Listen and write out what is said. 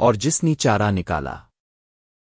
اور جس نے چارہ نکالا۔